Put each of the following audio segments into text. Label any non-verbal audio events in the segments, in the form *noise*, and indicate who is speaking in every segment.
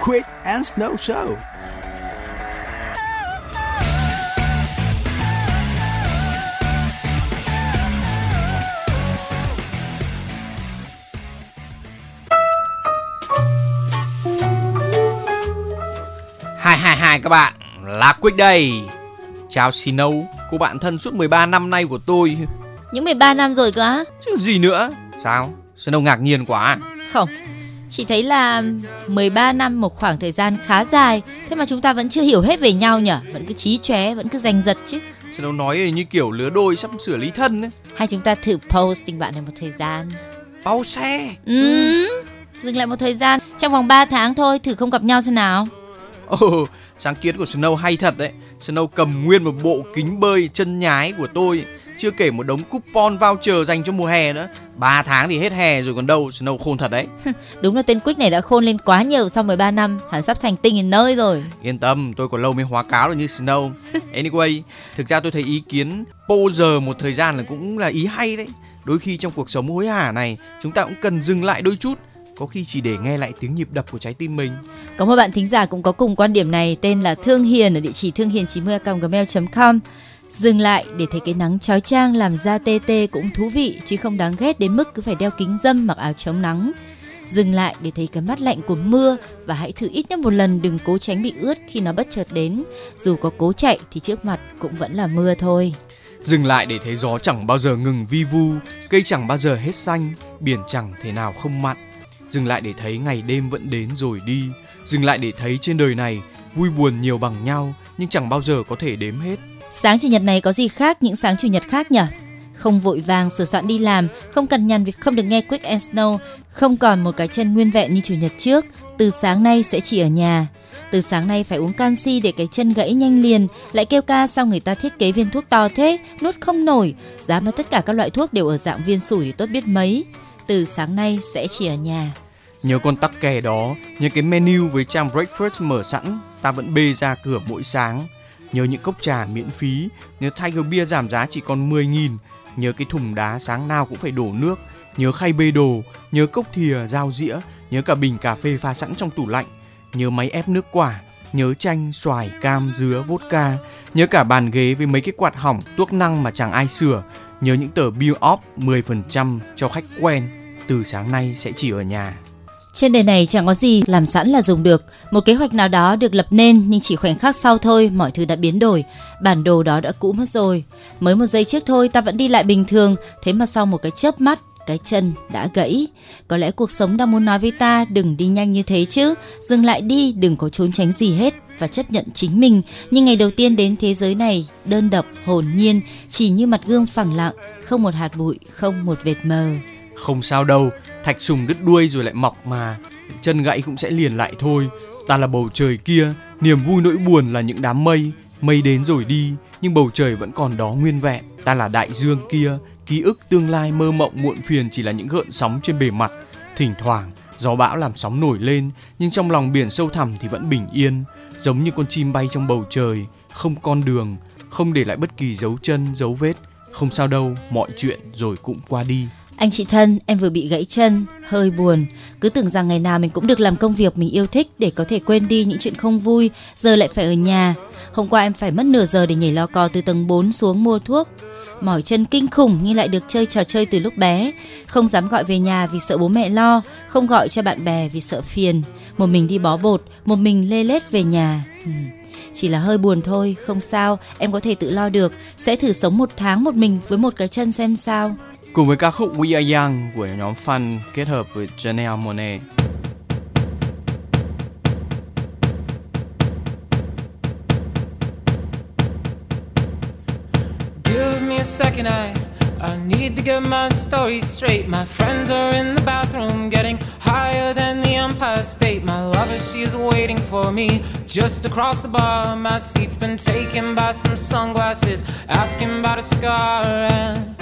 Speaker 1: Quick and Snow Show.
Speaker 2: Hai hai hai các bạn, là Quick đây. Chào Snow, cô bạn thân suốt 13 năm nay của tôi.
Speaker 3: Những 13 năm rồi cơ á?
Speaker 2: Chứ gì nữa? Sao? Snow ngạc nhiên quá à?
Speaker 3: Không, chỉ thấy là 13 năm một khoảng thời gian khá dài, thế mà chúng ta vẫn chưa hiểu hết về nhau nhở? Vẫn cứ trí chóe, vẫn cứ giành giật chứ.
Speaker 2: Snow nói như kiểu lứa đôi sắp sửa lý thân ấy.
Speaker 3: Hay chúng ta thử post tình bạn này một thời gian.
Speaker 2: Bao xe.
Speaker 3: Ừ, dừng lại một thời gian, trong vòng 3 tháng thôi, thử không gặp nhau xem nào.
Speaker 2: Ồ, sáng kiến của Snow hay thật đấy. Snow cầm nguyên một bộ kính bơi chân nhái của tôi, chưa kể một đống coupon voucher dành cho mùa hè nữa. 3 tháng thì hết hè rồi còn đâu, Snow khôn thật đấy. *laughs*
Speaker 3: Đúng là tên Quick này đã khôn lên quá nhiều sau 13 năm, hắn sắp thành tinh in nơi rồi.
Speaker 2: Yên tâm, tôi còn lâu mới hóa cáo được như Snow. *laughs* Anyway, thực ra tôi thấy ý kiến pose một thời gian là cũng là ý hay đấy. Đôi khi trong cuộc sống hối hả này, chúng ta cũng cần dừng lại đôi chút có khi chỉ để nghe lại tiếng nhịp đập của trái tim mình.
Speaker 3: Có một bạn thính giả cũng có cùng quan điểm này tên là Thương Hiền ở địa chỉ thương hiền 90 gmail.com Dừng lại để thấy cái nắng chói chang làm da tê tê cũng thú vị chứ không đáng ghét đến mức cứ phải đeo kính dâm mặc áo chống nắng. Dừng lại để thấy cái mắt lạnh của mưa và hãy thử ít nhất một lần đừng cố tránh bị ướt khi nó bất chợt đến. Dù có cố chạy thì trước mặt cũng vẫn là mưa thôi.
Speaker 2: Dừng lại để thấy gió chẳng bao giờ ngừng vi vu, cây chẳng bao giờ hết xanh, biển chẳng thể nào không mặn dừng lại để thấy ngày đêm vẫn đến rồi đi. Dừng lại để thấy trên đời này, vui buồn nhiều bằng nhau, nhưng chẳng bao giờ có thể đếm hết.
Speaker 3: Sáng chủ nhật này có gì khác những sáng chủ nhật khác nhỉ? Không vội vàng sửa soạn đi làm, không cần nhằn việc không được nghe quick and snow, không còn một cái chân nguyên vẹn như chủ nhật trước. Từ sáng nay sẽ chỉ ở nhà. Từ sáng nay phải uống canxi để cái chân gãy nhanh liền, lại kêu ca sao người ta thiết kế viên thuốc to thế, nuốt không nổi. Giá mà tất cả các loại thuốc đều ở dạng viên sủi tốt biết mấy. Từ sáng nay sẽ chỉ ở nhà.
Speaker 2: Nhớ con tắc kè đó, nhớ cái menu với trang breakfast mở sẵn, ta vẫn bê ra cửa mỗi sáng. Nhớ những cốc trà miễn phí, nhớ Tiger Beer giảm giá chỉ còn 10 nghìn, nhớ cái thùng đá sáng nào cũng phải đổ nước, nhớ khay bê đồ, nhớ cốc thìa, dao dĩa, nhớ cả bình cà phê pha sẵn trong tủ lạnh, nhớ máy ép nước quả, nhớ chanh, xoài, cam, dứa, vodka, nhớ cả bàn ghế với mấy cái quạt hỏng, tuốc năng mà chẳng ai sửa, nhớ những tờ bill off 10% cho khách quen, từ sáng nay sẽ chỉ ở nhà.
Speaker 3: Trên đời này chẳng có gì làm sẵn là dùng được. Một kế hoạch nào đó được lập nên nhưng chỉ khoảnh khắc sau thôi mọi thứ đã biến đổi. Bản đồ đó đã cũ mất rồi. Mới một giây trước thôi ta vẫn đi lại bình thường, thế mà sau một cái chớp mắt cái chân đã gãy. Có lẽ cuộc sống đang muốn nói với ta đừng đi nhanh như thế chứ, dừng lại đi, đừng có trốn tránh gì hết và chấp nhận chính mình. Nhưng ngày đầu tiên đến thế giới này, đơn độc, hồn nhiên, chỉ như mặt gương phẳng lặng, không một hạt bụi, không một vệt mờ.
Speaker 2: Không sao đâu, thạch sùng đứt đuôi rồi lại mọc mà. Chân gãy cũng sẽ liền lại thôi. Ta là bầu trời kia, niềm vui nỗi buồn là những đám mây. Mây đến rồi đi, nhưng bầu trời vẫn còn đó nguyên vẹn. Ta là đại dương kia, ký ức tương lai mơ mộng muộn phiền chỉ là những gợn sóng trên bề mặt. Thỉnh thoảng, gió bão làm sóng nổi lên, nhưng trong lòng biển sâu thẳm thì vẫn bình yên. Giống như con chim bay trong bầu trời, không con đường, không để lại bất kỳ dấu chân, dấu vết. Không sao đâu, mọi chuyện rồi cũng qua đi
Speaker 3: anh chị thân, em vừa bị gãy chân, hơi buồn. Cứ tưởng rằng ngày nào mình cũng được làm công việc mình yêu thích để có thể quên đi những chuyện không vui, giờ lại phải ở nhà. Hôm qua em phải mất nửa giờ để nhảy lo cò từ tầng 4 xuống mua thuốc. Mỏi chân kinh khủng nhưng lại được chơi trò chơi từ lúc bé. Không dám gọi về nhà vì sợ bố mẹ lo, không gọi cho bạn bè vì sợ phiền. Một mình đi bó bột, một mình lê lết về nhà. Ừ. Chỉ là hơi buồn thôi không sao em có thể tự lo được sẽ thử sống một tháng một mình với một cái chân xem sao
Speaker 2: cùng với ca khúc We Are Young của nhóm Fun kết hợp với Janelle Monet.
Speaker 4: Give me a second, I I need to get my story straight. My friends are in the bathroom, getting higher than the Empire State. My lover, she is waiting for me just across the bar. My seat's been taken by some sunglasses, asking about a scar. And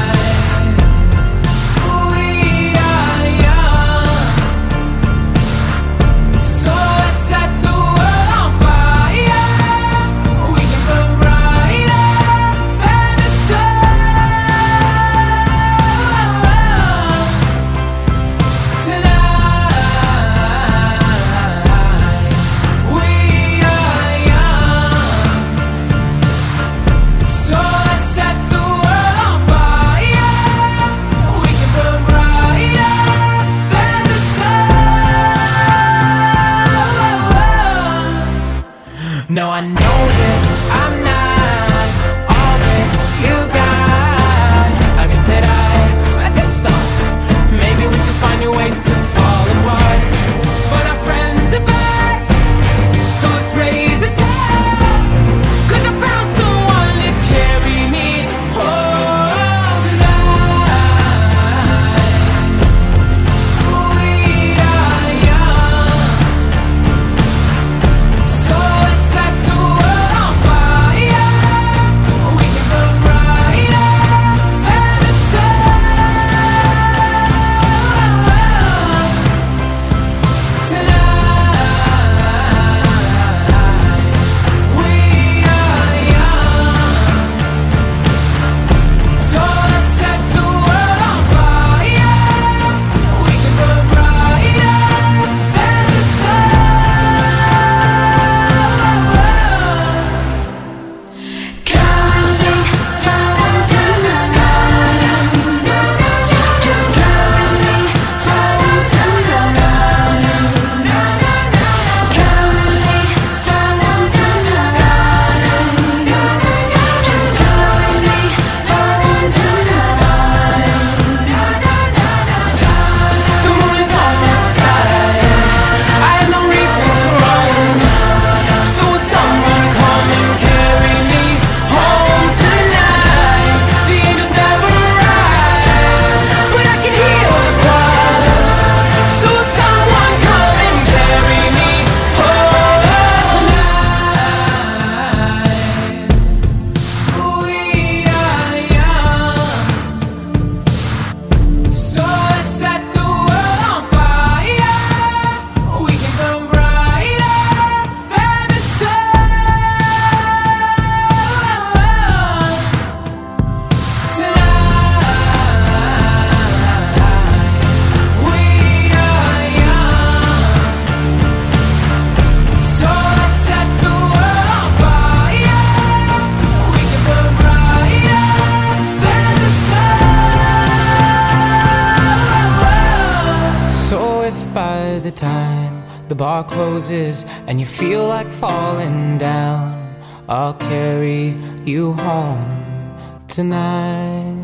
Speaker 4: The bar closes and you feel like falling down, I'll carry you home tonight.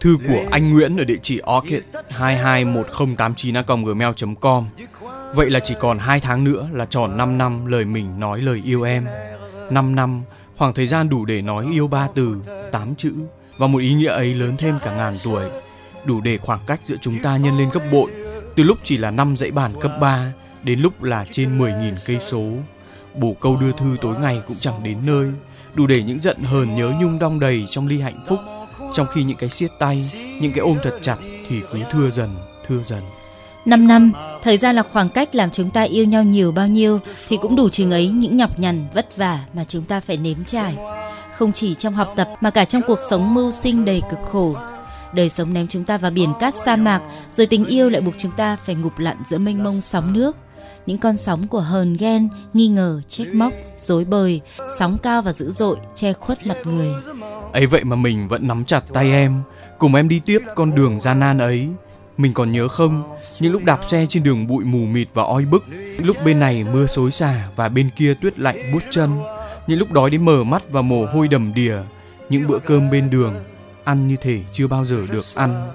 Speaker 2: Thư của anh Nguyễn ở địa chỉ orchid 221089gmail.com Vậy là chỉ còn 2 tháng nữa là tròn 5 năm lời mình nói lời yêu em. 5 năm, khoảng thời gian đủ để nói yêu ba từ, 8 chữ Và một ý nghĩa ấy lớn thêm cả ngàn tuổi. Đủ để khoảng cách giữa chúng ta nhân lên gấp bội Từ lúc chỉ là năm dãy bàn cấp 3 Đến lúc là trên 10.000 cây số. Bổ câu đưa thư tối ngày cũng chẳng đến nơi Đủ để những giận hờn nhớ nhung đong đầy trong ly hạnh phúc. Trong khi những cái siết tay, những cái ôm thật chặt thì cứ thưa dần, thưa dần.
Speaker 3: 5 năm, thời gian là khoảng cách làm chúng ta yêu nhau nhiều bao nhiêu thì cũng đủ chừng ấy những nhọc nhằn, vất vả mà chúng ta phải nếm trải. Không chỉ trong học tập mà cả trong cuộc sống mưu sinh đầy cực khổ. Đời sống ném chúng ta vào biển cát sa mạc, rồi tình yêu lại buộc chúng ta phải ngụp lặn giữa mênh mông sóng nước. Những con sóng của hờn ghen, nghi ngờ, trách móc, dối bời, sóng cao và dữ dội che khuất mặt người.
Speaker 2: ấy vậy mà mình vẫn nắm chặt tay em cùng em đi tiếp con đường gian nan ấy mình còn nhớ không những lúc đạp xe trên đường bụi mù mịt và oi bức những lúc bên này mưa xối xả và bên kia tuyết lạnh buốt chân những lúc đói đến mở mắt và mồ hôi đầm đìa những bữa cơm bên đường ăn như thể chưa bao giờ được ăn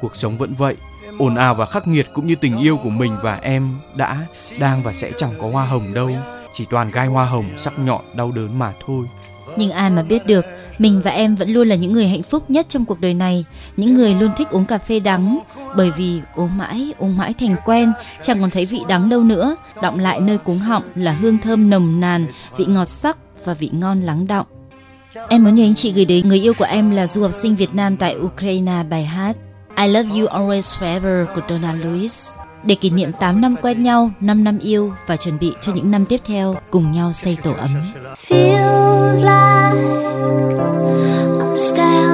Speaker 2: cuộc sống vẫn vậy ồn ào và khắc nghiệt cũng như tình yêu của mình và em đã, đang và sẽ chẳng có hoa hồng đâu, chỉ toàn gai hoa hồng sắc nhọn đau đớn mà thôi.
Speaker 3: Nhưng ai mà biết được, mình và em vẫn luôn là những người hạnh phúc nhất trong cuộc đời này, những người luôn thích uống cà phê đắng, bởi vì uống mãi, uống mãi thành quen, chẳng còn thấy vị đắng đâu nữa, động lại nơi cuống họng là hương thơm nồng nàn, vị ngọt sắc và vị ngon lắng đọng. Em muốn nhờ anh chị gửi đến người yêu của em là du học sinh Việt Nam tại Ukraine bài hát I Love You Always Forever của Donna Lewis để kỷ niệm 8 năm quen nhau, 5 năm yêu và chuẩn bị cho những năm tiếp theo cùng nhau xây tổ ấm.
Speaker 5: Feels like I'm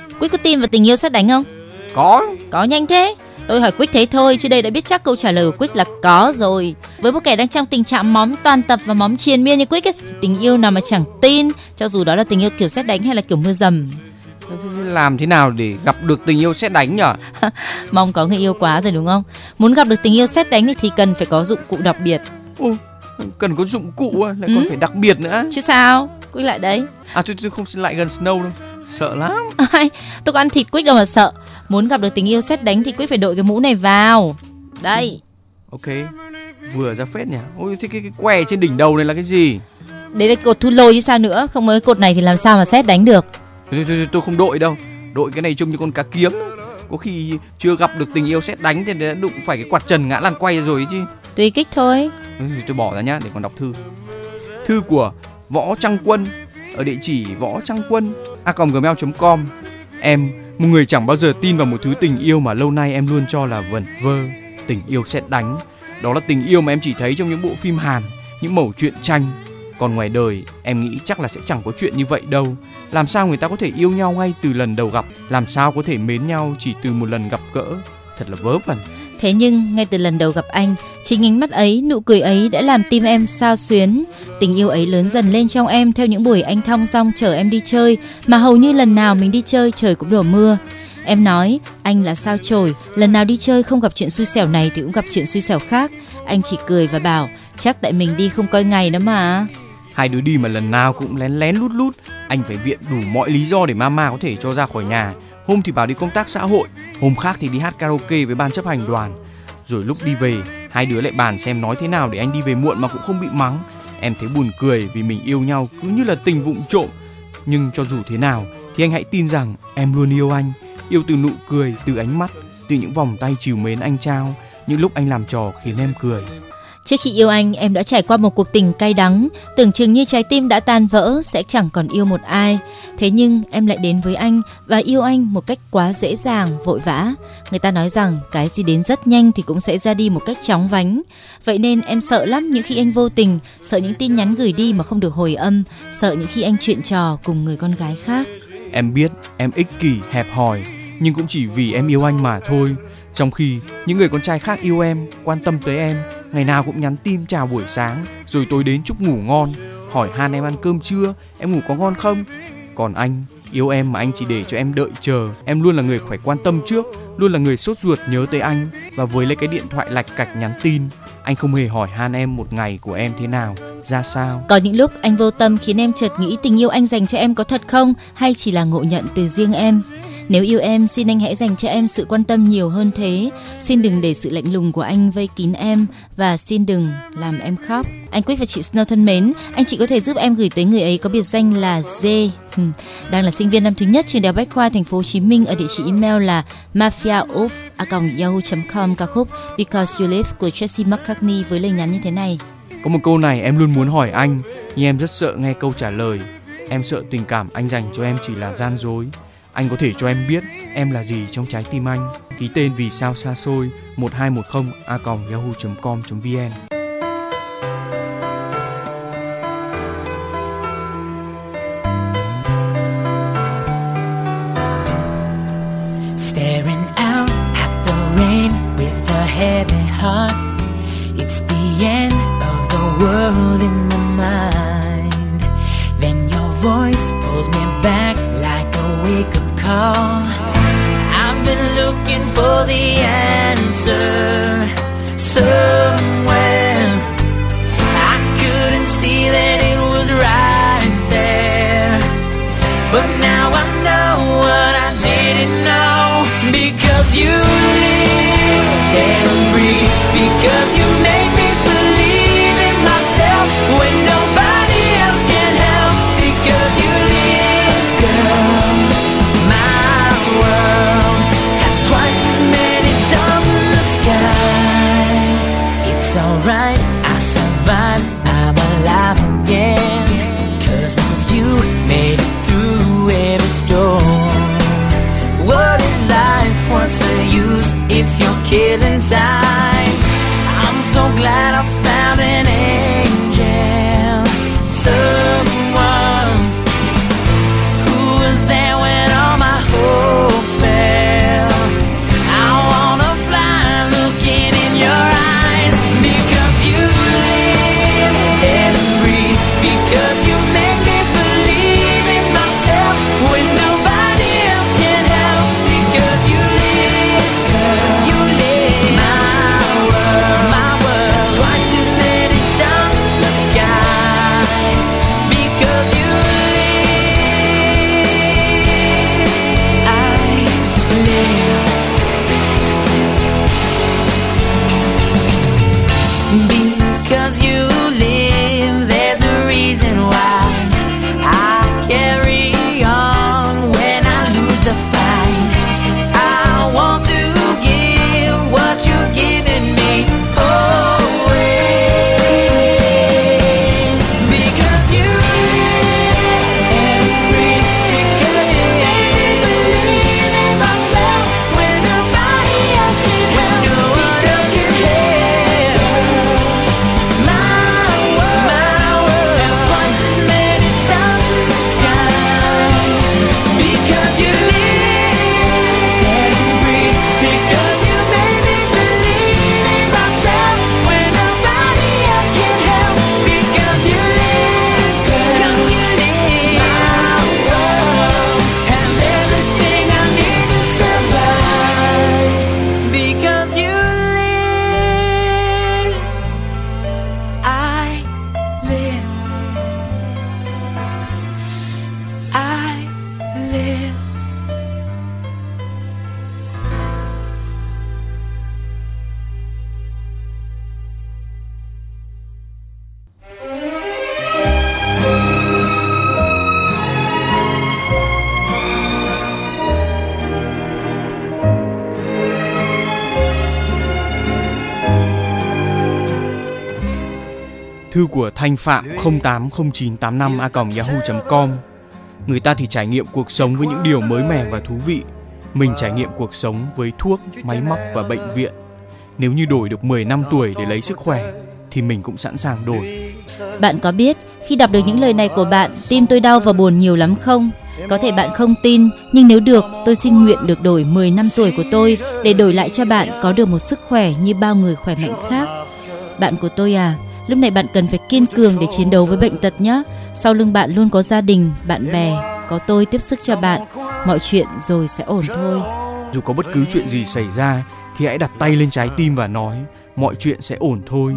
Speaker 3: Quyết có tin vào tình yêu xét đánh không?
Speaker 2: Có.
Speaker 3: Có nhanh thế. Tôi hỏi Quyết thế thôi, chứ đây đã biết chắc câu trả lời của Quyết là có rồi. Với một kẻ đang trong tình trạng móm toàn tập và móm triền miên như Quyết ấy, tình yêu nào mà chẳng tin, cho dù đó là tình yêu kiểu xét đánh hay là kiểu mưa dầm.
Speaker 2: Làm thế nào để gặp được tình yêu xét đánh nhở? *laughs*
Speaker 3: Mong có người yêu quá rồi đúng không? Muốn gặp được tình yêu xét đánh thì cần phải có dụng cụ đặc biệt.
Speaker 2: Ồ, cần có dụng cụ à, lại còn
Speaker 3: Ừ.
Speaker 2: phải đặc biệt nữa.
Speaker 3: Chứ sao? Quyết lại đấy.
Speaker 2: À tôi, tôi không xin lại gần Snow đâu. Sợ lắm. *laughs*
Speaker 3: Ai, tôi có ăn thịt Quyết đâu mà sợ. Muốn gặp được tình yêu xét đánh thì Quyết phải đội cái mũ này vào. Đây,
Speaker 2: Ok. Vừa ra phết nhỉ. Ôi thế cái, cái què trên đỉnh đầu này là cái gì?
Speaker 3: đấy là cột thu lôi chứ sao nữa. Không có cái cột này thì làm sao mà xét đánh được.
Speaker 2: Tôi, tôi, tôi, tôi không đội đâu. Đội cái này trông như con cá kiếm. Có khi chưa gặp được tình yêu xét đánh thì đã đụng phải cái quạt trần ngã lăn quay rồi chứ.
Speaker 3: Tùy kích thôi.
Speaker 2: Ừ, tôi bỏ ra nhá để còn đọc thư. Thư của Võ Trăng Quân ở địa chỉ võ trăng quân a gmail.com. Em, một người chẳng bao giờ tin vào một thứ tình yêu mà lâu nay em luôn cho là vẩn vơ, tình yêu sẽ đánh. Đó là tình yêu mà em chỉ thấy trong những bộ phim Hàn, những mẩu truyện tranh. Còn ngoài đời, em nghĩ chắc là sẽ chẳng có chuyện như vậy đâu. Làm sao người ta có thể yêu nhau ngay từ lần đầu gặp? Làm sao có thể mến nhau chỉ từ một lần gặp gỡ? Thật là vớ vẩn.
Speaker 3: Thế nhưng ngay từ lần đầu gặp anh, chính ánh mắt ấy, nụ cười ấy đã làm tim em sao xuyến. Tình yêu ấy lớn dần lên trong em theo những buổi anh thong dong chở em đi chơi, mà hầu như lần nào mình đi chơi trời cũng đổ mưa. Em nói, anh là sao chổi, lần nào đi chơi không gặp chuyện xui xẻo này thì cũng gặp chuyện xui xẻo khác. Anh chỉ cười và bảo, chắc tại mình đi không coi ngày đó mà.
Speaker 2: Hai đứa đi mà lần nào cũng lén lén lút lút, anh phải viện đủ mọi lý do để mama có thể cho ra khỏi nhà. Hôm thì bảo đi công tác xã hội, hôm khác thì đi hát karaoke với ban chấp hành đoàn. Rồi lúc đi về, hai đứa lại bàn xem nói thế nào để anh đi về muộn mà cũng không bị mắng. Em thấy buồn cười vì mình yêu nhau cứ như là tình vụng trộm. Nhưng cho dù thế nào thì anh hãy tin rằng em luôn yêu anh, yêu từ nụ cười, từ ánh mắt, từ những vòng tay chiều mến anh trao, những lúc anh làm trò khiến em cười.
Speaker 3: Trước khi yêu anh, em đã trải qua một cuộc tình cay đắng, tưởng chừng như trái tim đã tan vỡ, sẽ chẳng còn yêu một ai. Thế nhưng em lại đến với anh và yêu anh một cách quá dễ dàng, vội vã. Người ta nói rằng cái gì đến rất nhanh thì cũng sẽ ra đi một cách chóng vánh. Vậy nên em sợ lắm những khi anh vô tình, sợ những tin nhắn gửi đi mà không được hồi âm, sợ những khi anh chuyện trò cùng người con gái khác.
Speaker 2: Em biết em ích kỷ, hẹp hòi, nhưng cũng chỉ vì em yêu anh mà thôi. Trong khi những người con trai khác yêu em, quan tâm tới em, ngày nào cũng nhắn tin chào buổi sáng, rồi tối đến chúc ngủ ngon, hỏi han em ăn cơm chưa, em ngủ có ngon không. Còn anh yêu em mà anh chỉ để cho em đợi chờ, em luôn là người phải quan tâm trước, luôn là người sốt ruột nhớ tới anh và với lấy cái điện thoại lạch cạch nhắn tin, anh không hề hỏi han em một ngày của em thế nào, ra sao.
Speaker 3: Có những lúc anh vô tâm khiến em chợt nghĩ tình yêu anh dành cho em có thật không hay chỉ là ngộ nhận từ riêng em. Nếu yêu em, xin anh hãy dành cho em sự quan tâm nhiều hơn thế. Xin đừng để sự lạnh lùng của anh vây kín em và xin đừng làm em khóc. Anh Quyết và chị Snow thân mến, anh chị có thể giúp em gửi tới người ấy có biệt danh là D, đang là sinh viên năm thứ nhất trường đại học Bách khoa Thành phố Hồ Chí Minh ở địa chỉ email là mafiaof@yahoo.com ca khúc Because You Live của Tracy McCartney với lời nhắn như thế này.
Speaker 2: Có một câu này em luôn muốn hỏi anh, nhưng em rất sợ nghe câu trả lời. Em sợ tình cảm anh dành cho em chỉ là gian dối. Anh có thể cho em biết em là gì trong trái tim anh. Ký tên vì sao xa xôi 1210 a yahoo.com.vn. Thư của Thanh Phạm 080985 a yahoo.com. Người ta thì trải nghiệm cuộc sống với những điều mới mẻ và thú vị. Mình trải nghiệm cuộc sống với thuốc, máy móc và bệnh viện. Nếu như đổi được 10 năm tuổi để lấy sức khỏe thì mình cũng sẵn sàng đổi.
Speaker 3: Bạn có biết khi đọc được những lời này của bạn, tim tôi đau và buồn nhiều lắm không? Có thể bạn không tin, nhưng nếu được, tôi xin nguyện được đổi 10 năm tuổi của tôi để đổi lại cho bạn có được một sức khỏe như bao người khỏe mạnh khác. Bạn của tôi à, lúc này bạn cần phải kiên cường để chiến đấu với bệnh tật nhé. Sau lưng bạn luôn có gia đình, bạn bè, có tôi tiếp sức cho bạn. Mọi chuyện rồi sẽ ổn thôi.
Speaker 2: Dù có bất cứ chuyện gì xảy ra thì hãy đặt tay lên trái tim và nói mọi chuyện sẽ ổn thôi.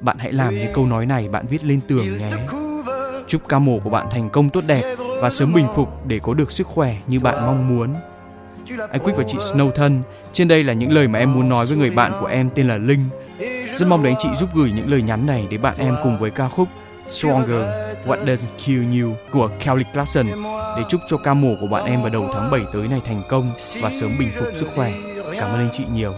Speaker 2: Bạn hãy làm như câu nói này bạn viết lên tường nhé. Chúc ca mổ của bạn thành công tốt đẹp và sớm bình phục để có được sức khỏe như bạn mong muốn. Anh quyết và chị Snow thân, trên đây là những lời mà em muốn nói với người bạn của em tên là Linh. Rất mong đến chị giúp gửi những lời nhắn này để bạn em cùng với ca khúc Stronger, What Doesn't Kill You của Kelly Clarkson để chúc cho ca mổ của bạn em vào đầu tháng 7 tới này thành công và sớm bình phục sức khỏe. Cảm ơn anh chị nhiều.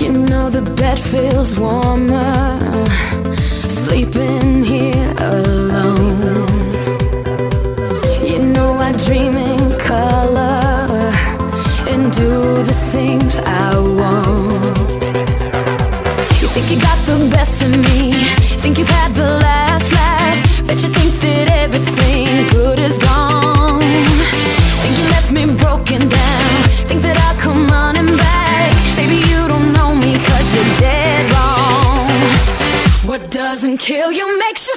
Speaker 6: You know the bed feels warmer sleeping things I want. You think you got the best of me, think you've had the last laugh, bet you think that everything good is gone. Think you left me broken down, think that I'll come running back. Maybe you don't know me cause you're dead wrong. What doesn't kill you makes you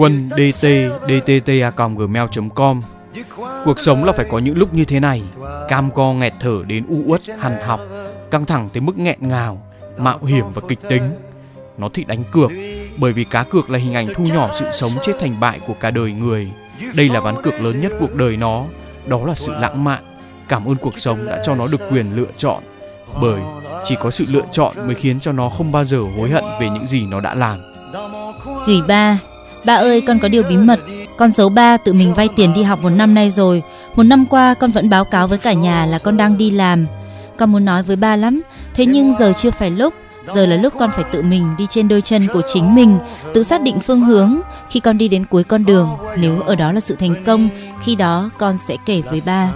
Speaker 2: quân dt dttacomgmail.com Cuộc sống là phải có những lúc như thế này, cam go nghẹt thở đến u uất hằn học, căng thẳng tới mức nghẹn ngào, mạo hiểm và kịch tính. Nó thích đánh cược, bởi vì cá cược là hình ảnh thu nhỏ sự sống chết thành bại của cả đời người. Đây là ván cược lớn nhất cuộc đời nó, đó là sự lãng mạn. Cảm ơn cuộc sống đã cho nó được quyền lựa chọn, bởi chỉ có sự lựa chọn mới khiến cho nó không bao giờ hối hận về những gì nó đã làm.
Speaker 3: Gửi ba, ba ơi con có điều bí mật. Con giấu ba tự mình vay tiền đi học một năm nay rồi. Một năm qua con vẫn báo cáo với cả nhà là con đang đi làm. Con muốn nói với ba lắm, thế nhưng giờ chưa phải lúc. Giờ là lúc con phải tự mình đi trên đôi chân của chính mình, tự xác định phương hướng. Khi con đi đến cuối con đường, nếu ở đó là sự thành công, khi đó con sẽ kể với ba.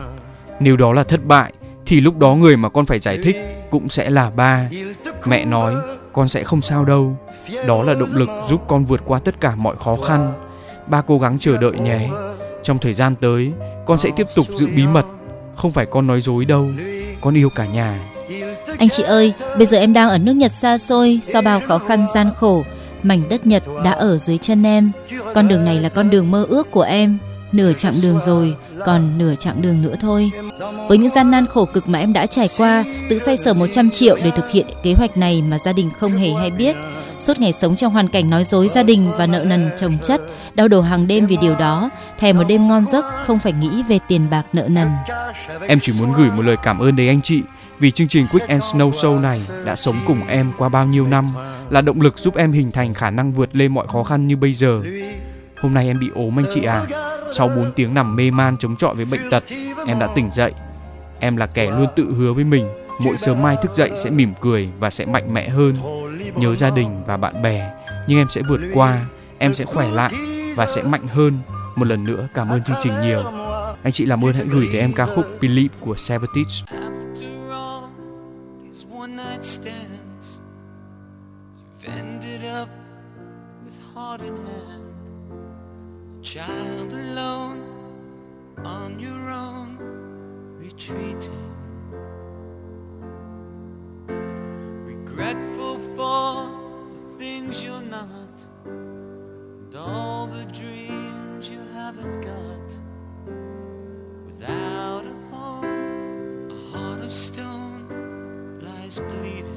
Speaker 2: Nếu đó là thất bại, thì lúc đó người mà con phải giải thích cũng sẽ là ba. Mẹ nói con sẽ không sao đâu. Đó là động lực giúp con vượt qua tất cả mọi khó khăn. Ba cố gắng chờ đợi nhé. Trong thời gian tới, con sẽ tiếp tục giữ bí mật. Không phải con nói dối đâu. Con yêu cả nhà.
Speaker 3: Anh chị ơi, bây giờ em đang ở nước Nhật xa xôi, sau bao khó khăn gian khổ, mảnh đất Nhật đã ở dưới chân em. Con đường này là con đường mơ ước của em. Nửa chặng đường rồi, còn nửa chặng đường nữa thôi. Với những gian nan khổ cực mà em đã trải qua, tự xoay sở 100 triệu để thực hiện kế hoạch này mà gia đình không hề hay biết. Suốt ngày sống trong hoàn cảnh nói dối gia đình và nợ nần chồng chất, đau đầu hàng đêm vì điều đó, thèm một đêm ngon giấc không phải nghĩ về tiền bạc nợ nần.
Speaker 2: Em chỉ muốn gửi một lời cảm ơn đến anh chị vì chương trình Quick and Snow Show này đã sống cùng em qua bao nhiêu năm, là động lực giúp em hình thành khả năng vượt lên mọi khó khăn như bây giờ. Hôm nay em bị ốm anh chị à. Sau 4 tiếng nằm mê man chống chọi với bệnh tật, em đã tỉnh dậy. Em là kẻ luôn tự hứa với mình, mỗi sớm mai thức dậy sẽ mỉm cười và sẽ mạnh mẽ hơn. Nhớ gia đình và bạn bè, nhưng em sẽ vượt qua, em sẽ khỏe lại và sẽ mạnh hơn. Một lần nữa cảm ơn chương trình nhiều. Anh chị làm ơn hãy gửi đến em ca khúc Believe của
Speaker 7: Savage. Child alone on your own, retreating, regretful for the things you're not, and all the dreams you haven't got, without a home. A heart of stone lies bleeding.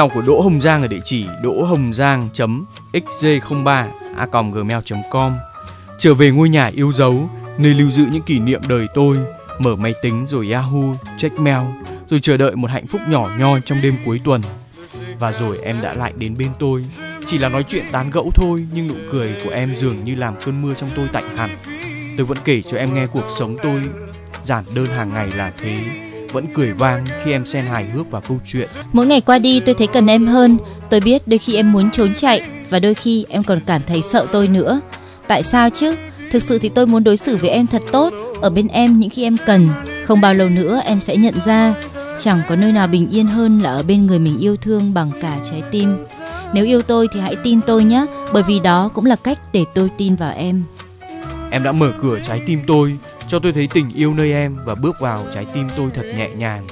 Speaker 2: Email của Đỗ Hồng Giang ở địa chỉ đỗ hồng giang xj03 a gmail.com trở về ngôi nhà yêu dấu, nơi lưu giữ những kỷ niệm đời tôi, mở máy tính rồi Yahoo, check mail, rồi chờ đợi một hạnh phúc nhỏ nhoi trong đêm cuối tuần. Và rồi em đã lại đến bên tôi. Chỉ là nói chuyện tán gẫu thôi, nhưng nụ cười của em dường như làm cơn mưa trong tôi tạnh hẳn. Tôi vẫn kể cho em nghe cuộc sống tôi, giản đơn hàng ngày là thế vẫn cười vang khi em xen hài hước vào câu chuyện
Speaker 3: Mỗi ngày qua đi tôi thấy cần em hơn. Tôi biết đôi khi em muốn trốn chạy và đôi khi em còn cảm thấy sợ tôi nữa. Tại sao chứ? Thực sự thì tôi muốn đối xử với em thật tốt, ở bên em những khi em cần. Không bao lâu nữa em sẽ nhận ra, chẳng có nơi nào bình yên hơn là ở bên người mình yêu thương bằng cả trái tim. Nếu yêu tôi thì hãy tin tôi nhé, bởi vì đó cũng là cách để tôi tin vào em.
Speaker 2: em đã mở cửa trái tim tôi cho tôi thấy tình yêu nơi em và bước vào trái tim tôi thật nhẹ nhàng.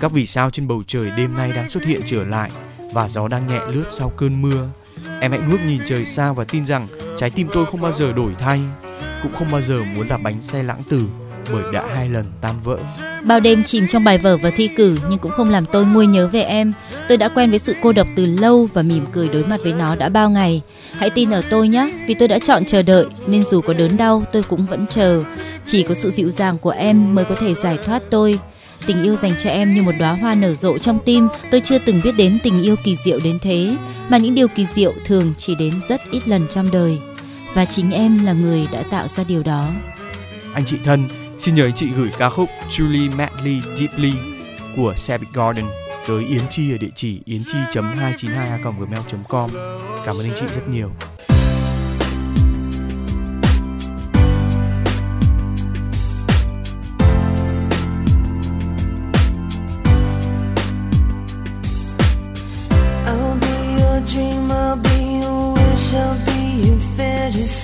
Speaker 2: Các vì sao trên bầu trời đêm nay đang xuất hiện trở lại và gió đang nhẹ lướt sau cơn mưa. Em hãy ngước nhìn trời xa và tin rằng trái tim tôi không bao giờ đổi thay, cũng không bao giờ muốn đạp bánh xe lãng tử bởi đã hai lần tan vỡ
Speaker 3: Bao đêm chìm trong bài vở và thi cử nhưng cũng không làm tôi nguôi nhớ về em. Tôi đã quen với sự cô độc từ lâu và mỉm cười đối mặt với nó đã bao ngày. Hãy tin ở tôi nhé, vì tôi đã chọn chờ đợi nên dù có đớn đau tôi cũng vẫn chờ. Chỉ có sự dịu dàng của em mới có thể giải thoát tôi. Tình yêu dành cho em như một đóa hoa nở rộ trong tim, tôi chưa từng biết đến tình yêu kỳ diệu đến thế, mà những điều kỳ diệu thường chỉ đến rất ít lần trong đời. Và chính em là người đã tạo ra điều đó.
Speaker 2: anh chị thân xin nhờ anh chị gửi ca khúc Truly Madly Deeply của Savage Garden tới Yến Chi ở địa chỉ yến chi 292 a gmail com cảm ơn anh chị rất nhiều
Speaker 8: I'll be your dream, I'll be your wish, I'll be your fantasy.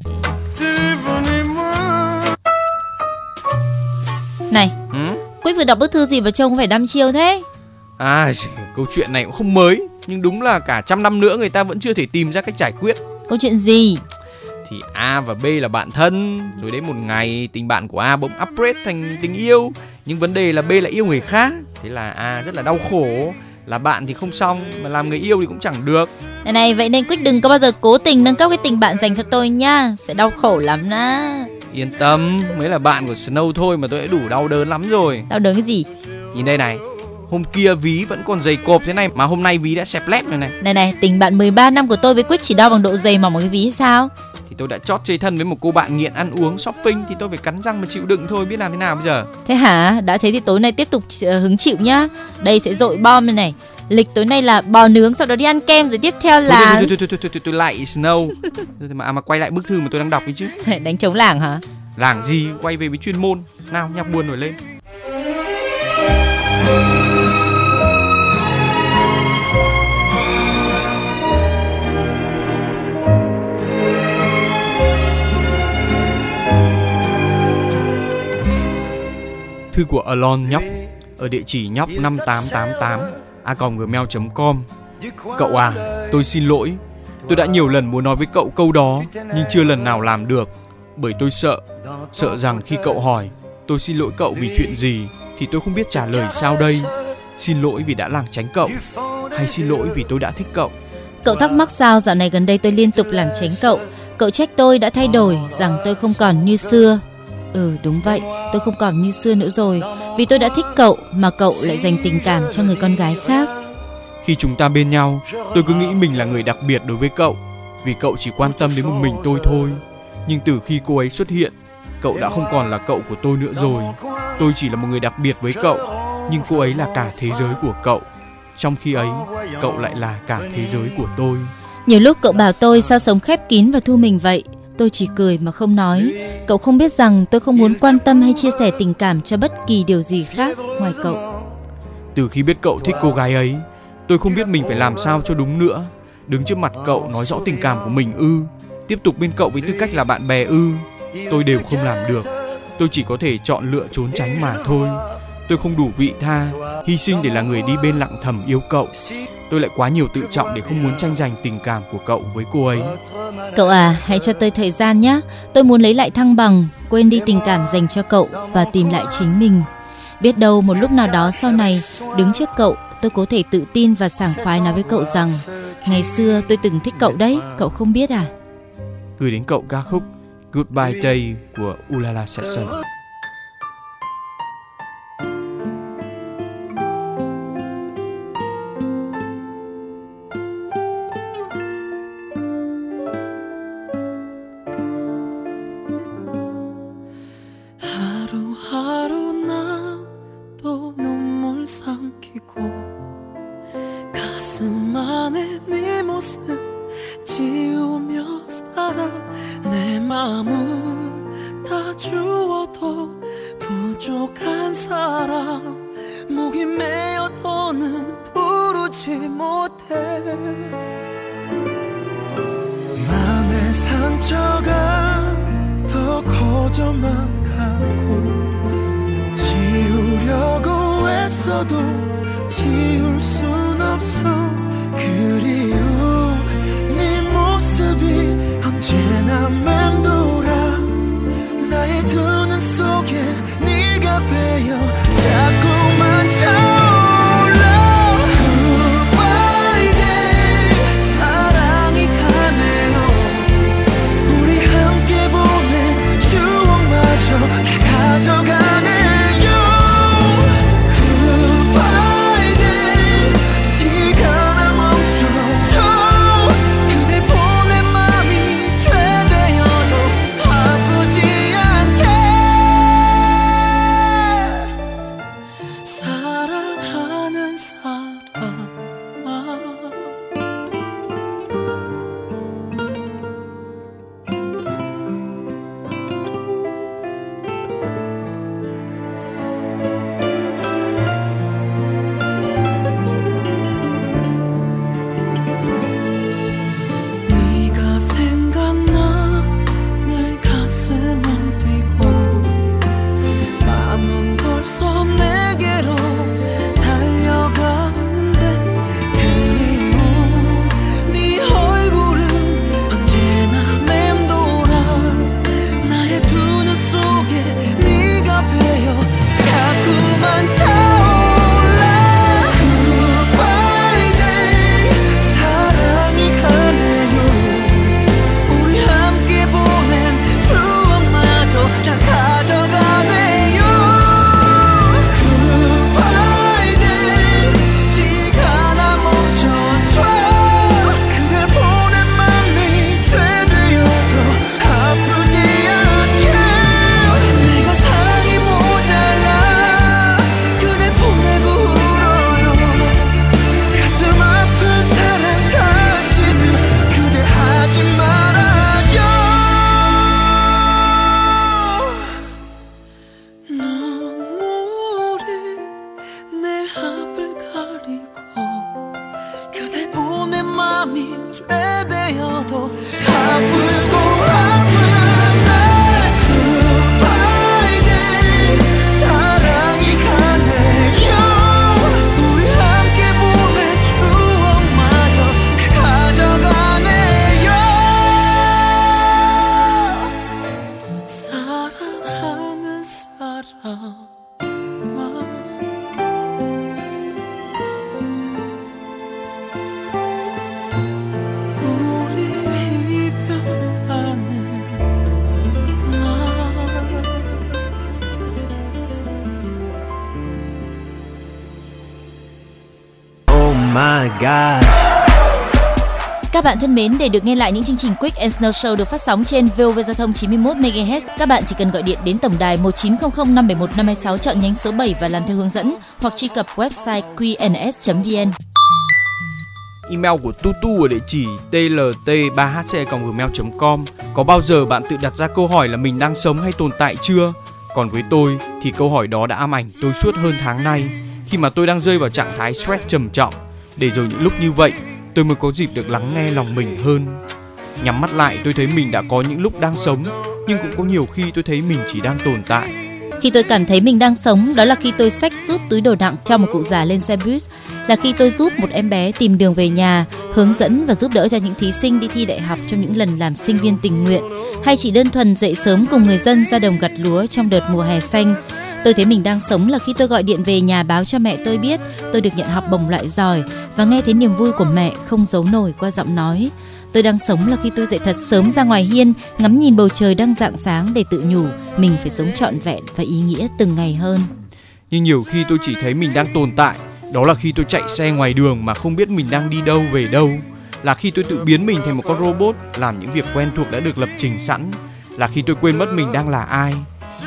Speaker 3: Quyết vừa đọc bức thư gì mà trông phải đăm chiêu thế?
Speaker 2: À, câu chuyện này cũng không mới, nhưng đúng là cả trăm năm nữa người ta vẫn chưa thể tìm ra cách giải quyết.
Speaker 3: Câu chuyện gì?
Speaker 2: thì A và B là bạn thân rồi đến một ngày tình bạn của A bỗng upgrade thành tình yêu nhưng vấn đề là B lại yêu người khác thế là A rất là đau khổ là bạn thì không xong mà làm người yêu thì cũng chẳng được
Speaker 3: Này này, vậy nên Quyết đừng có bao giờ cố tình nâng cấp cái tình bạn dành cho tôi nha, sẽ đau khổ lắm na.
Speaker 2: Yên tâm mới là bạn của Snow thôi mà tôi đã đủ đau đớn lắm rồi
Speaker 3: Đau đớn cái gì?
Speaker 2: nhìn đây này hôm kia ví vẫn còn dày cộp thế này mà hôm nay ví đã xẹp lép rồi này
Speaker 3: Này này, tình bạn 13 năm của tôi với Quyết chỉ đo bằng độ dày mỏng một cái ví hay sao?
Speaker 2: thì tôi đã chót chơi thân với một cô bạn nghiện ăn uống shopping thì tôi phải cắn răng mà chịu đựng thôi biết làm thế nào bây giờ
Speaker 3: Thế hả? Đã thế thì tối nay tiếp tục ờ, hứng chịu nhá. Đây sẽ dội bom này này. Lịch tối nay là bò nướng, sau đó đi ăn kem, rồi tiếp theo là
Speaker 2: thôi, thôi, thôi, thôi, thôi, thôi, tôi lại Snow. Mà à, mà quay lại bức thư mà tôi đang đọc ấy chứ. *laughs*
Speaker 3: Đánh trống làng hả?
Speaker 2: làng gì? Quay về với chuyên môn. Nào nhạc buồn nổi lên. Thư của Alon nhóc ở địa chỉ nhóc 5888 a gmail.com cậu à tôi xin lỗi. Tôi đã nhiều lần muốn nói với cậu câu đó nhưng chưa lần nào làm được bởi tôi sợ. Sợ rằng khi cậu hỏi tôi xin lỗi cậu vì chuyện gì thì tôi không biết trả lời sao đây. xin lỗi vì đã lảng tránh cậu hay xin lỗi vì tôi đã thích cậu?
Speaker 3: Cậu thắc mắc sao dạo này gần đây tôi liên tục lảng tránh cậu. Cậu trách tôi đã thay đổi, rằng tôi không còn như xưa. Ừ đúng vậy, tôi không còn như xưa nữa rồi. Vì tôi đã thích cậu mà cậu lại dành tình cảm cho người con gái khác.
Speaker 2: khi chúng ta bên nhau tôi cứ nghĩ mình là người đặc biệt đối với cậu vì cậu chỉ quan tâm đến một mình tôi thôi nhưng từ khi cô ấy xuất hiện cậu đã không còn là cậu của tôi nữa rồi tôi chỉ là một người đặc biệt với cậu nhưng cô ấy là cả thế giới của cậu trong khi ấy cậu lại là cả thế giới của tôi
Speaker 3: Nhiều lúc cậu bảo tôi sao sống khép kín và thu mình vậy. Tôi chỉ cười mà không nói. Cậu không biết rằng tôi không muốn quan tâm hay chia sẻ tình cảm cho bất kỳ điều gì khác ngoài cậu.
Speaker 2: từ khi biết cậu thích cô gái ấy, tôi không biết mình phải làm sao cho đúng nữa. Đứng trước mặt cậu nói rõ tình cảm của mình ư, tiếp tục bên cậu với tư cách là bạn bè ư, tôi đều không làm được. Tôi chỉ có thể chọn lựa trốn tránh mà thôi tôi không đủ vị tha hy sinh để là người đi bên lặng thầm yêu cậu tôi lại quá nhiều tự trọng để không muốn tranh giành tình cảm của cậu với cô ấy
Speaker 3: Cậu à, hãy cho tôi thời gian nhé. Tôi muốn lấy lại thăng bằng, quên đi tình cảm dành cho cậu và tìm lại chính mình. Biết đâu một lúc nào đó sau này, đứng trước cậu, tôi có thể tự tin và sảng khoái nói với cậu rằng ngày xưa tôi từng thích cậu đấy, cậu không biết à?
Speaker 2: gửi đến cậu ca khúc Goodbye Day của Ulala Session
Speaker 3: thân mến, để được nghe lại những chương trình Quick and Snow Show được phát sóng trên VOV Giao thông 91 MHz, các bạn chỉ cần gọi điện đến tổng đài 1900 571 526 chọn nhánh số 7 và làm theo hướng dẫn hoặc truy cập website qns.vn.
Speaker 2: Email của Tutu ở địa chỉ tlt3hc@gmail.com. Có bao giờ bạn tự đặt ra câu hỏi là mình đang sống hay tồn tại chưa? Còn với tôi thì câu hỏi đó đã ám ảnh tôi suốt hơn tháng nay khi mà tôi đang rơi vào trạng thái stress trầm trọng. Để rồi những lúc như vậy, tôi mới có dịp được lắng nghe lòng mình hơn. Nhắm mắt lại tôi thấy mình đã có những lúc đang sống, nhưng cũng có nhiều khi tôi thấy mình chỉ đang tồn tại.
Speaker 3: Khi tôi cảm thấy mình đang sống, đó là khi tôi xách rút túi đồ nặng cho một cụ già lên xe bus, là khi tôi giúp một em bé tìm đường về nhà, hướng dẫn và giúp đỡ cho những thí sinh đi thi đại học trong những lần làm sinh viên tình nguyện, hay chỉ đơn thuần dậy sớm cùng người dân ra đồng gặt lúa trong đợt mùa hè xanh. Tôi thấy mình đang sống là khi tôi gọi điện về nhà báo cho mẹ tôi biết tôi được nhận học bổng loại giỏi và nghe thấy niềm vui của mẹ không giấu nổi qua giọng nói. Tôi đang sống là khi tôi dậy thật sớm ra ngoài hiên, ngắm nhìn bầu trời đang dạng sáng để tự nhủ mình phải sống trọn vẹn và ý nghĩa từng ngày hơn.
Speaker 2: Nhưng nhiều khi tôi chỉ thấy mình đang tồn tại, đó là khi tôi chạy xe ngoài đường mà không biết mình đang đi đâu về đâu, là khi tôi tự biến mình thành một con robot làm những việc quen thuộc đã được lập trình sẵn, là khi tôi quên mất mình đang là ai,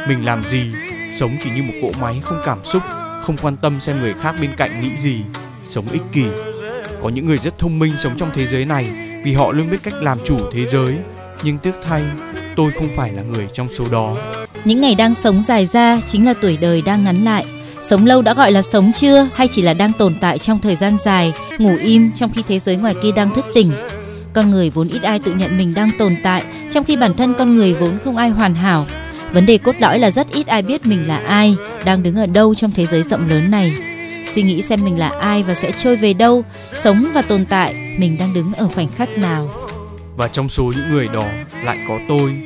Speaker 2: mình làm gì, sống chỉ như một cỗ máy không cảm xúc, không quan tâm xem người khác bên cạnh nghĩ gì, sống ích kỷ. Có những người rất thông minh sống trong thế giới này vì họ luôn biết cách làm chủ thế giới, nhưng tiếc thay, tôi không phải là người trong số đó.
Speaker 3: Những ngày đang sống dài ra chính là tuổi đời đang ngắn lại. Sống lâu đã gọi là sống chưa hay chỉ là đang tồn tại trong thời gian dài, ngủ im trong khi thế giới ngoài kia đang thức tỉnh. Con người vốn ít ai tự nhận mình đang tồn tại, trong khi bản thân con người vốn không ai hoàn hảo. Vấn đề cốt lõi là rất ít ai biết mình là ai, đang đứng ở đâu trong thế giới rộng lớn này. Suy nghĩ xem mình là ai và sẽ trôi về đâu, sống và tồn tại, mình đang đứng ở khoảnh khắc nào.
Speaker 2: và trong số những người đó lại có tôi.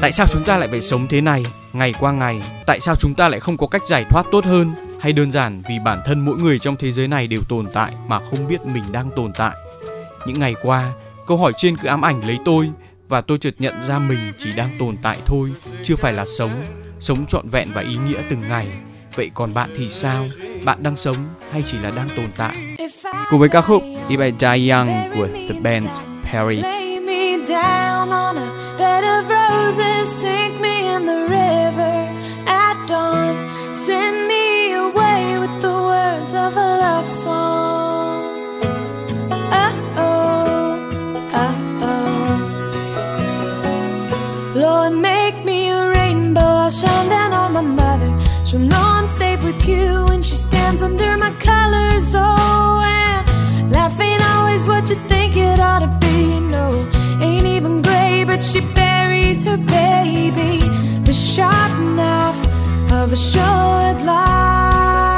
Speaker 2: Tại sao chúng ta lại phải sống thế này ngày qua ngày? Tại sao chúng ta lại không có cách giải thoát tốt hơn? Hay đơn giản vì bản thân mỗi người trong thế giới này đều tồn tại mà không biết mình đang tồn tại? Những ngày qua câu hỏi trên cứ ám ảnh lấy tôi và tôi chợt nhận ra mình chỉ đang tồn tại thôi chưa phải là sống sống trọn vẹn và ý nghĩa từng ngày vậy còn bạn thì sao bạn đang sống hay chỉ là đang tồn tại cùng với ca khúc If I Die Young của The Band Perry
Speaker 6: Lay me down on a bed of roses, sink me in the river at dawn. Send me away with the words of a love song. She'll know I'm safe with you when she stands under my colors. Oh, and life ain't always what you think it ought to be. No, ain't even gray, but she buries her baby. The sharp knife of a short life.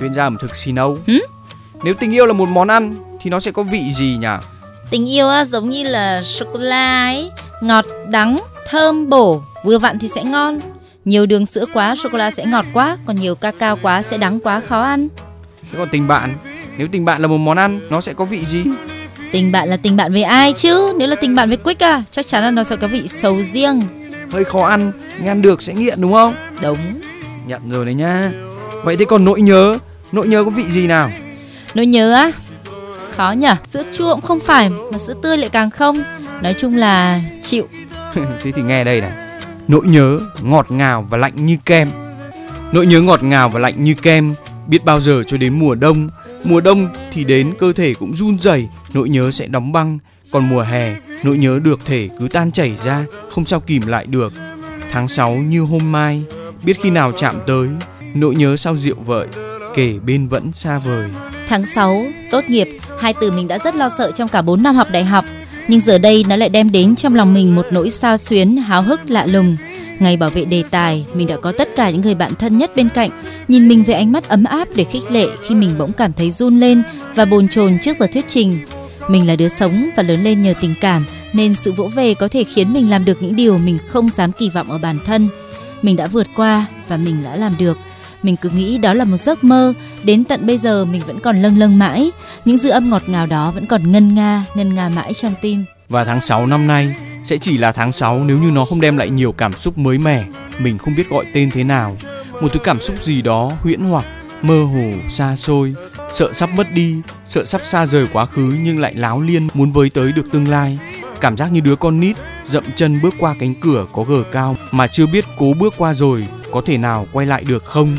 Speaker 2: chuyên gia ẩm thực Snow.
Speaker 3: Hử?
Speaker 2: Nếu tình yêu là một món ăn thì nó sẽ có vị gì nhỉ?
Speaker 3: Tình yêu á, giống như là sô cô la ấy, ngọt, đắng, thơm, bổ, vừa vặn thì sẽ ngon. Nhiều đường sữa quá, sô cô la sẽ ngọt quá, còn nhiều cacao quá sẽ đắng quá khó ăn.
Speaker 2: Thế còn tình bạn, nếu tình bạn là một món ăn, nó sẽ có vị gì?
Speaker 3: Tình bạn là tình bạn với ai chứ? Nếu là tình bạn với Quick à, chắc chắn là nó sẽ có vị sầu riêng.
Speaker 2: Hơi khó ăn, nghe ăn được sẽ nghiện đúng không?
Speaker 3: Đúng.
Speaker 2: Nhận rồi đấy nhá. Vậy thế còn nỗi nhớ, nỗi nhớ có vị gì nào?
Speaker 3: Nỗi nhớ á, khó nhở. Sữa chua cũng không phải, mà sữa tươi lại càng không. Nói chung là chịu. *laughs*
Speaker 2: thế thì nghe đây này. Nỗi nhớ ngọt ngào và lạnh như kem. Nỗi nhớ ngọt ngào và lạnh như kem, biết bao giờ cho đến mùa đông. Mùa đông thì đến cơ thể cũng run rẩy, nỗi nhớ sẽ đóng băng. Còn mùa hè, nỗi nhớ được thể cứ tan chảy ra, không sao kìm lại được. Tháng 6 như hôm mai, biết khi nào chạm tới, nỗi nhớ sao dịu vợi, kể bên vẫn xa vời.
Speaker 3: Tháng 6, tốt nghiệp, hai từ mình đã rất lo sợ trong cả 4 năm học đại học. Nhưng giờ đây nó lại đem đến trong lòng mình một nỗi sao xuyến, háo hức lạ lùng. Ngày bảo vệ đề tài, mình đã có tất cả những người bạn thân nhất bên cạnh, nhìn mình với ánh mắt ấm áp để khích lệ khi mình bỗng cảm thấy run lên và bồn chồn trước giờ thuyết trình. Mình là đứa sống và lớn lên nhờ tình cảm, nên sự vỗ về có thể khiến mình làm được những điều mình không dám kỳ vọng ở bản thân. Mình đã vượt qua và mình đã làm được. Mình cứ nghĩ đó là một giấc mơ, đến tận bây giờ mình vẫn còn lâng lâng mãi, những dư âm ngọt ngào đó vẫn còn ngân nga, ngân nga mãi trong tim.
Speaker 2: Và tháng 6 năm nay sẽ chỉ là tháng 6 nếu như nó không đem lại nhiều cảm xúc mới mẻ, mình không biết gọi tên thế nào. Một thứ cảm xúc gì đó huyễn hoặc, mơ hồ, xa xôi, sợ sắp mất đi, sợ sắp xa rời quá khứ nhưng lại láo liên muốn với tới được tương lai. Cảm giác như đứa con nít dậm chân bước qua cánh cửa có gờ cao mà chưa biết cố bước qua rồi có thể nào quay lại được không.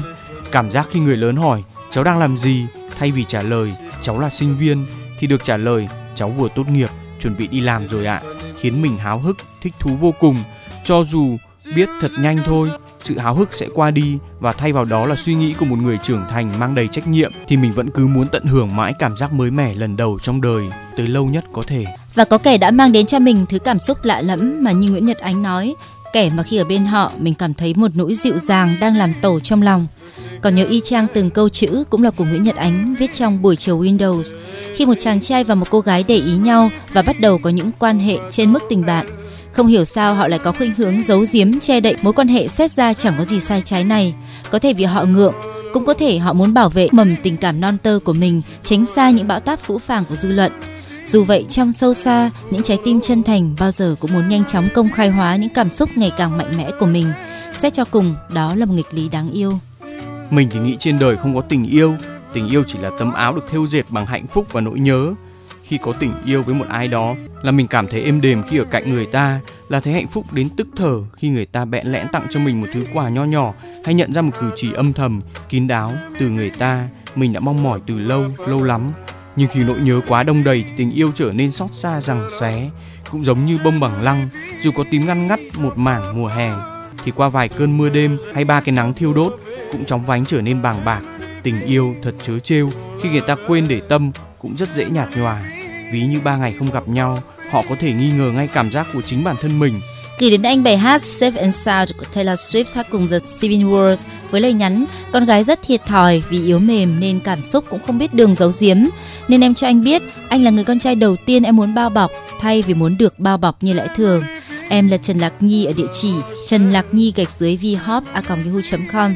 Speaker 2: Cảm giác khi người lớn hỏi cháu đang làm gì? Thay vì trả lời cháu là sinh viên thì được trả lời cháu vừa tốt nghiệp chuẩn bị đi làm rồi ạ. Khiến mình háo hức thích thú vô cùng. Cho dù biết thật nhanh thôi sự háo hức sẽ qua đi và thay vào đó là suy nghĩ của một người trưởng thành mang đầy trách nhiệm thì mình vẫn cứ muốn tận hưởng mãi cảm giác mới mẻ lần đầu trong đời tới lâu nhất có thể.
Speaker 3: Và có kẻ đã mang đến cho mình thứ cảm xúc lạ lẫm mà như Nguyễn Nhật Ánh nói, kẻ mà khi ở bên họ mình cảm thấy một nỗi dịu dàng đang làm tổ trong lòng. Còn nhớ y chang từng câu chữ cũng là của Nguyễn Nhật Ánh viết trong buổi chiều Windows khi một chàng trai và một cô gái để ý nhau và bắt đầu có những quan hệ trên mức tình bạn. Không hiểu sao họ lại có khuynh hướng giấu giếm che đậy mối quan hệ xét ra chẳng có gì sai trái này. Có thể vì họ ngượng, cũng có thể họ muốn bảo vệ mầm tình cảm non tơ của mình, tránh xa những bão táp phũ phàng của dư luận. Dù vậy trong sâu xa, những trái tim chân thành bao giờ cũng muốn nhanh chóng công khai hóa những cảm xúc ngày càng mạnh mẽ của mình. Xét cho cùng, đó là một nghịch lý đáng yêu.
Speaker 2: Mình thì nghĩ trên đời không có tình yêu, tình yêu chỉ là tấm áo được thêu dệt bằng hạnh phúc và nỗi nhớ. khi có tình yêu với một ai đó là mình cảm thấy êm đềm khi ở cạnh người ta, là thấy hạnh phúc đến tức thở khi người ta bẽn lẽn tặng cho mình một thứ quà nho nhỏ hay nhận ra một cử chỉ âm thầm, kín đáo từ người ta mình đã mong mỏi từ lâu, lâu lắm. Nhưng khi nỗi nhớ quá đông đầy thì tình yêu trở nên xót xa rằng xé, cũng giống như bông bằng lăng, dù có tím ngăn ngắt một mảng mùa hè thì qua vài cơn mưa đêm hay ba cái nắng thiêu đốt cũng chóng vánh trở nên bàng bạc. Tình yêu thật chớ trêu khi người ta quên để tâm cũng rất dễ nhạt nhòa. Ví như ba ngày không gặp nhau, họ có thể nghi ngờ ngay cảm giác của chính bản thân mình.
Speaker 5: Kỳ đến anh bài hát Safe and Sound của Taylor Swift hát cùng The Seven Worlds với lời nhắn con gái rất thiệt thòi vì yếu mềm nên cảm xúc cũng không biết đường giấu giếm nên em cho anh biết anh là người con trai đầu tiên em muốn bao bọc thay vì muốn được bao bọc như lẽ thường. Em là Trần Lạc Nhi ở địa chỉ trần lạc nhi gạch dưới vhop a yahoo.com.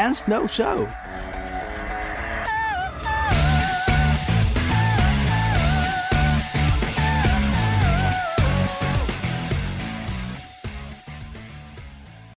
Speaker 1: And Snow Show.